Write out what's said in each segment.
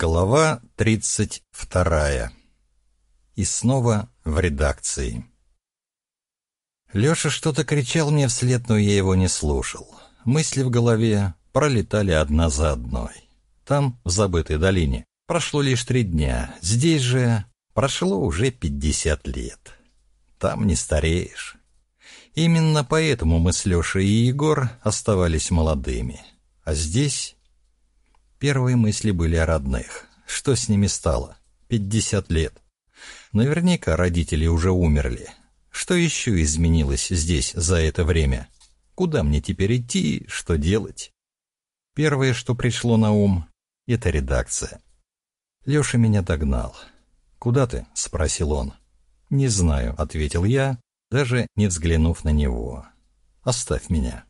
Глава 32. И снова в редакции. Леша что-то кричал мне вслед, но я его не слушал. Мысли в голове пролетали одна за одной. Там, в забытой долине, прошло лишь три дня. Здесь же прошло уже пятьдесят лет. Там не стареешь. Именно поэтому мы с Лешей и Егор оставались молодыми. А здесь Первые мысли были о родных. Что с ними стало? Пятьдесят лет. Наверняка родители уже умерли. Что еще изменилось здесь за это время? Куда мне теперь идти? Что делать? Первое, что пришло на ум, — это редакция. Леша меня догнал. «Куда ты?» — спросил он. «Не знаю», — ответил я, даже не взглянув на него. «Оставь меня».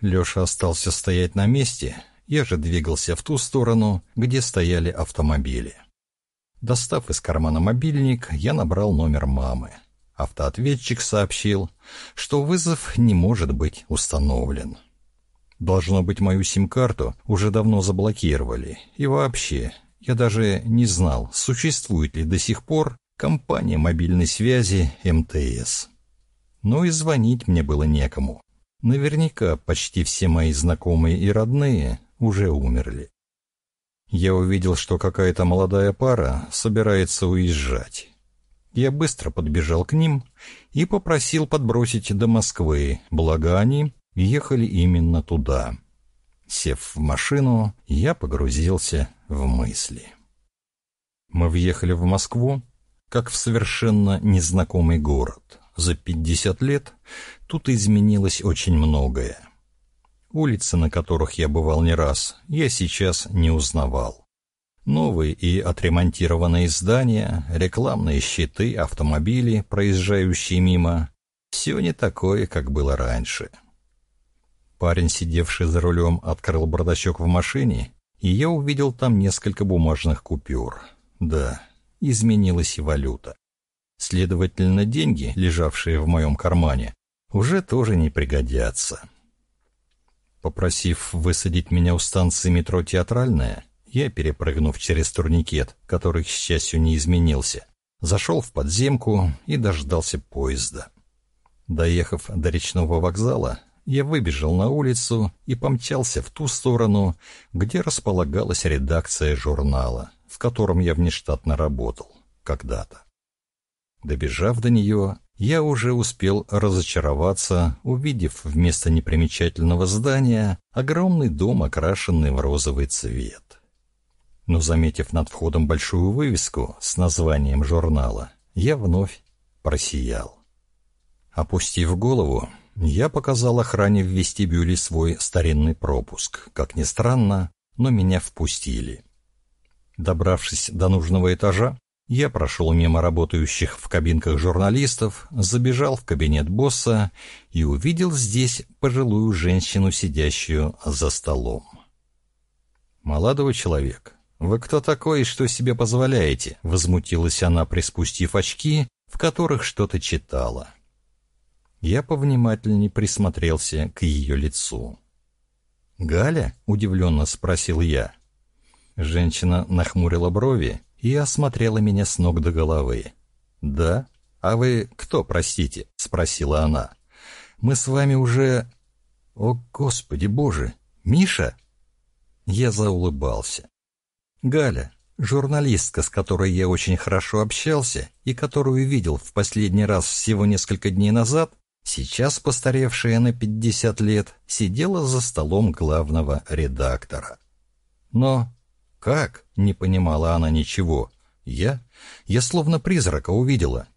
Леша остался стоять на месте, я же двигался в ту сторону, где стояли автомобили. Достав из кармана мобильник, я набрал номер мамы. Автоответчик сообщил, что вызов не может быть установлен. Должно быть, мою сим-карту уже давно заблокировали. И вообще, я даже не знал, существует ли до сих пор компания мобильной связи МТС. Но и звонить мне было некому. Наверняка почти все мои знакомые и родные уже умерли. Я увидел, что какая-то молодая пара собирается уезжать. Я быстро подбежал к ним и попросил подбросить до Москвы, благо они ехали именно туда. Сев в машину, я погрузился в мысли. Мы въехали в Москву, как в совершенно незнакомый город. За пятьдесят лет тут изменилось очень многое. Улицы, на которых я бывал не раз, я сейчас не узнавал. Новые и отремонтированные здания, рекламные щиты, автомобили, проезжающие мимо — все не такое, как было раньше. Парень, сидевший за рулем, открыл бардачок в машине, и я увидел там несколько бумажных купюр. Да, изменилась и валюта. Следовательно, деньги, лежавшие в моем кармане, уже тоже не пригодятся. Попросив высадить меня у станции метро «Театральная», я, перепрыгнув через турникет, который, к счастью, не изменился, зашел в подземку и дождался поезда. Доехав до речного вокзала, я выбежал на улицу и помчался в ту сторону, где располагалась редакция журнала, в котором я внештатно работал когда-то. Добежав до нее, я уже успел разочароваться, увидев вместо непримечательного здания огромный дом, окрашенный в розовый цвет. Но, заметив над входом большую вывеску с названием журнала, я вновь просиял. Опустив голову, я показал охране в вестибюле свой старинный пропуск. Как ни странно, но меня впустили. Добравшись до нужного этажа, я прошел мимо работающих в кабинках журналистов, забежал в кабинет босса и увидел здесь пожилую женщину, сидящую за столом. «Молодой человек, вы кто такой и что себе позволяете?» — возмутилась она, приспустив очки, в которых что-то читала. Я повнимательнее присмотрелся к ее лицу. «Галя?» — удивленно спросил я. Женщина нахмурила брови и осмотрела меня с ног до головы. «Да? А вы кто, простите?» — спросила она. «Мы с вами уже...» «О, Господи Боже! Миша?» Я заулыбался. «Галя, журналистка, с которой я очень хорошо общался и которую видел в последний раз всего несколько дней назад, сейчас постаревшая на пятьдесят лет, сидела за столом главного редактора. Но «Как?» — не понимала она ничего. «Я? Я словно призрака увидела.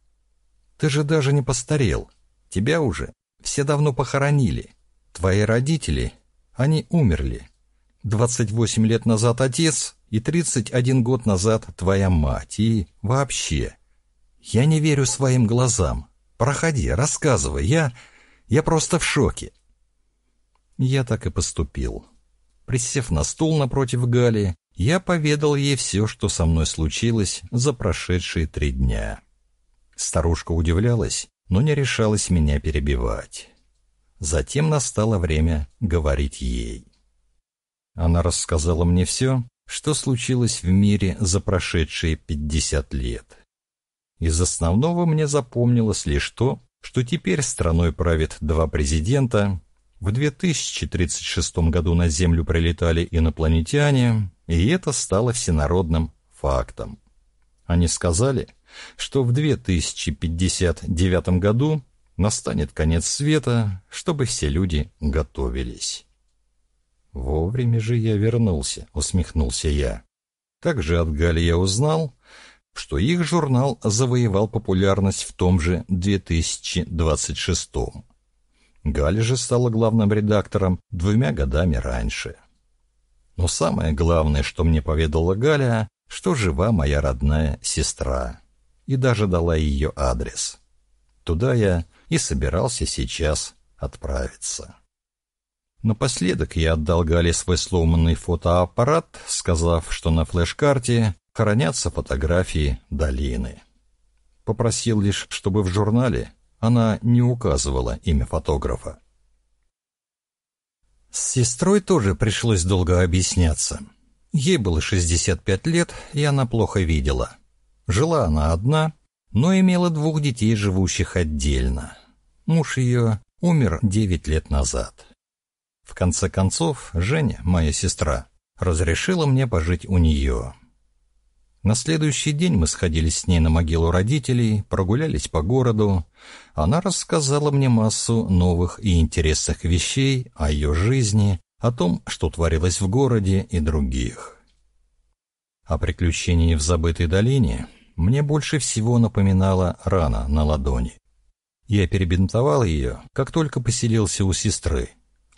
Ты же даже не постарел. Тебя уже все давно похоронили. Твои родители, они умерли. Двадцать восемь лет назад отец и тридцать один год назад твоя мать. И вообще, я не верю своим глазам. Проходи, рассказывай, я... я просто в шоке». Я так и поступил. Присев на стул напротив Гали, я поведал ей все, что со мной случилось за прошедшие три дня. Старушка удивлялась, но не решалась меня перебивать. Затем настало время говорить ей. Она рассказала мне все, что случилось в мире за прошедшие 50 лет. Из основного мне запомнилось лишь то, что теперь страной правит два президента, в 2036 году на Землю прилетали инопланетяне, и это стало всенародным фактом. Они сказали, что в 2059 году настанет конец света, чтобы все люди готовились. «Вовремя же я вернулся», — усмехнулся я. Также от Гали я узнал, что их журнал завоевал популярность в том же 2026 -м. Галя же стала главным редактором двумя годами раньше. Но самое главное, что мне поведала Галя, что жива моя родная сестра, и даже дала ее адрес. Туда я и собирался сейчас отправиться. Напоследок я отдал Гале свой сломанный фотоаппарат, сказав, что на флеш-карте хранятся фотографии долины. Попросил лишь, чтобы в журнале она не указывала имя фотографа. С сестрой тоже пришлось долго объясняться. Ей было 65 лет, и она плохо видела. Жила она одна, но имела двух детей, живущих отдельно. Муж ее умер 9 лет назад. В конце концов, Женя, моя сестра, разрешила мне пожить у нее. На следующий день мы сходились с ней на могилу родителей, прогулялись по городу. Она рассказала мне массу новых и интересных вещей о ее жизни, о том, что творилось в городе и других. О приключении в забытой долине мне больше всего напоминала рана на ладони. Я перебинтовал ее, как только поселился у сестры.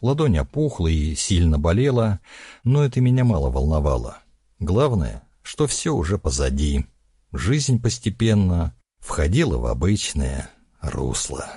Ладонь опухла и сильно болела, но это меня мало волновало. Главное, что все уже позади. Жизнь постепенно входила в обычное русло.